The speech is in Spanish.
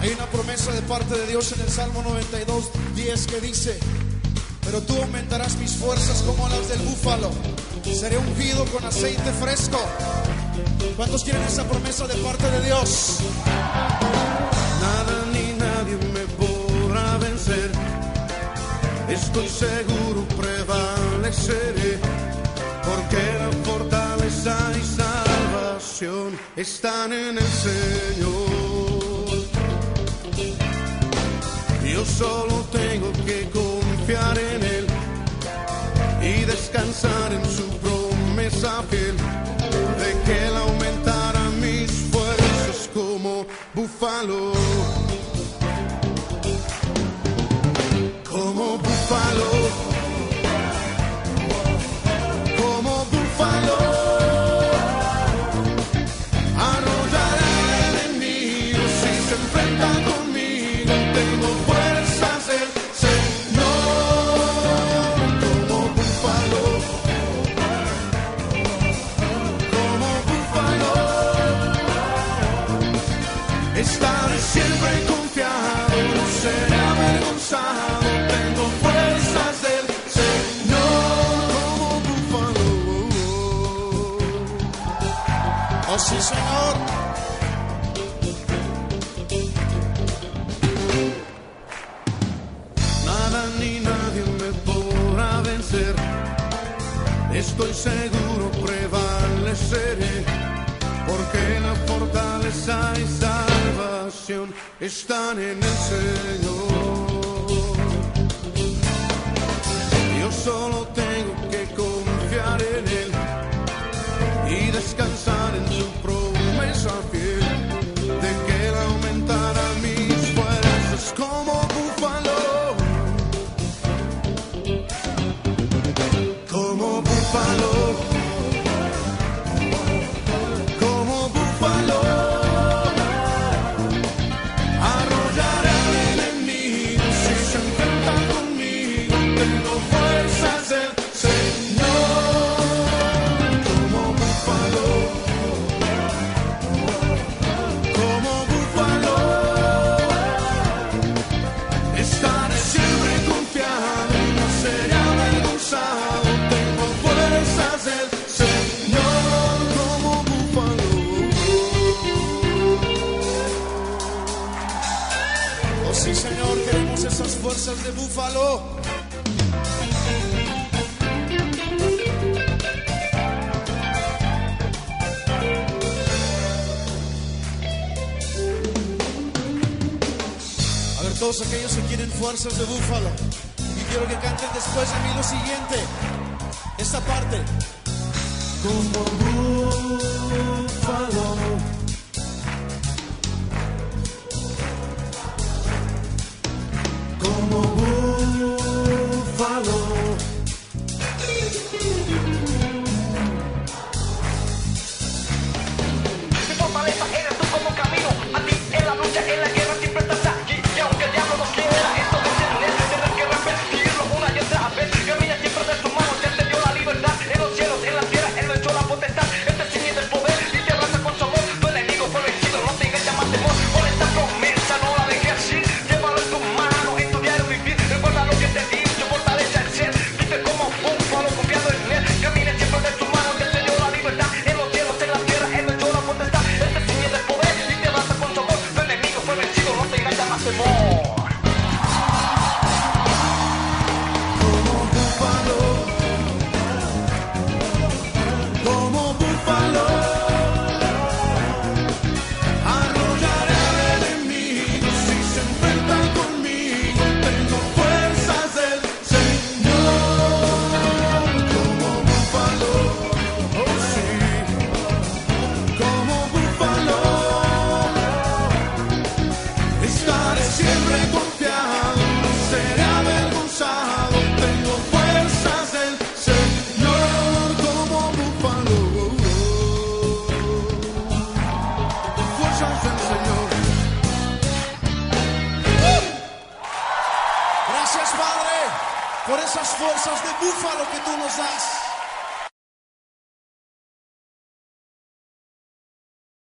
Hay una promesa de parte de Dios en el Salmo 92, 10 que dice, pero tú aumentarás mis fuerzas como las del búfalo, seré ungido con aceite fresco. ¿Cuántos quieren esa promesa de parte de Dios? Nada ni nadie me podrá vencer. Estoy seguro prevaleceré, porque la fortaleza y salvación están en el Señor. Yo solo tengo que confiar en Él y descansar en su promesa fiel de que Él aumentará mis fuerzas como búfalo. Como búfalo. Sí, Señor. Nada ni nadie me podrá vencer. Estoy seguro prevaleceré, porque la fortaleza y salvación están en el Señor. Búfalo. Sí, Señor, queremos esas fuerzas de búfalo. A ver, todos aquellos que quieren fuerzas de búfalo. Y quiero que canten después de mí lo siguiente. Esta parte. Como búfalo. Macemon. Gracias, Padre, por esas fuerzas de búfalo que tú nos das.